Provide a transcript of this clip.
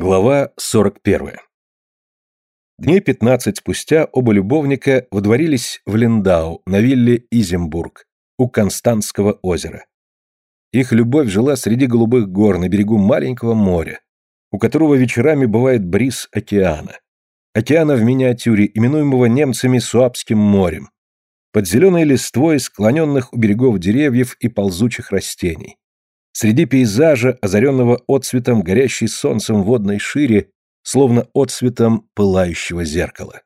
Глава 41. Дней 15 спустя оба любовника водворились в Линдау на вилле Изенбург у Константского озера. Их любовь жила среди голубых гор на берегу маленького моря, у которого вечерами бывает бриз океана. Океана в миниатюре, именуемого немцами Суабским морем, под зеленой листвой склоненных у берегов деревьев и ползучих растений Среди пейзажа, озаренного отцветом горящей солнцем водной шире, словно отцветом пылающего зеркала.